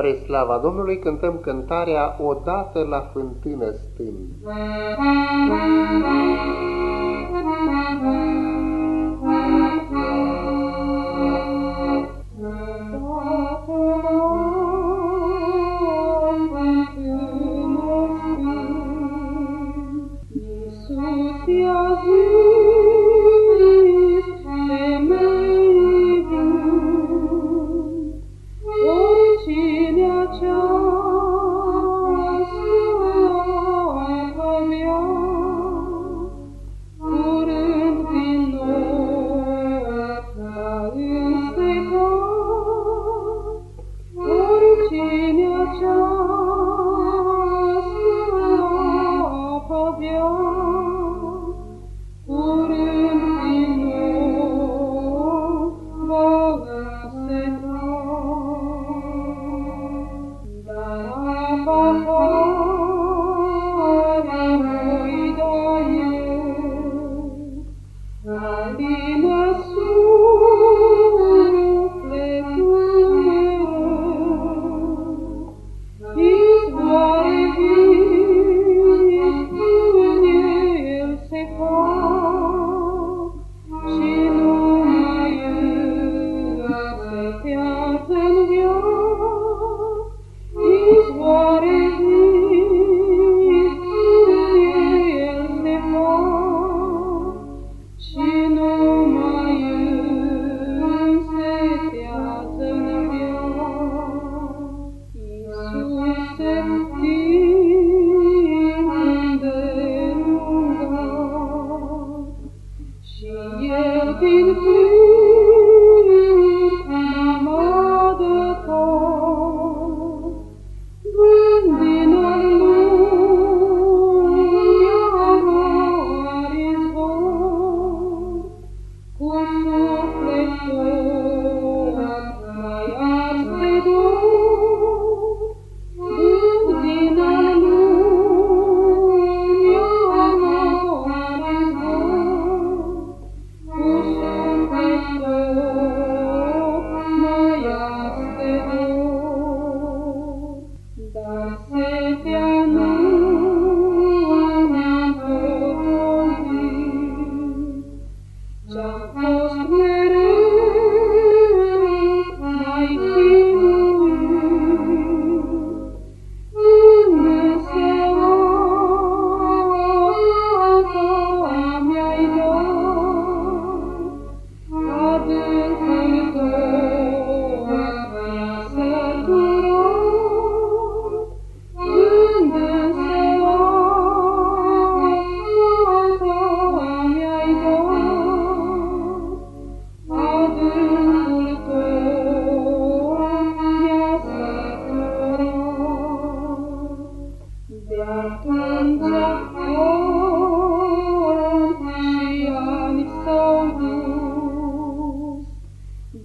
Spre slava Domnului cântăm cântarea Odată la fântână stând.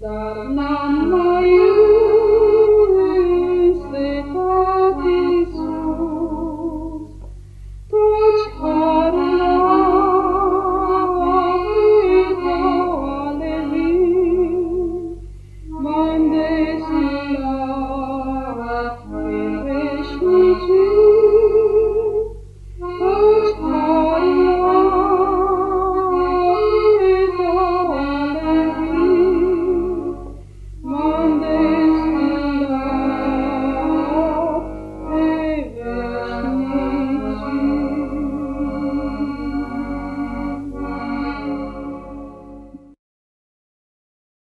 Dar n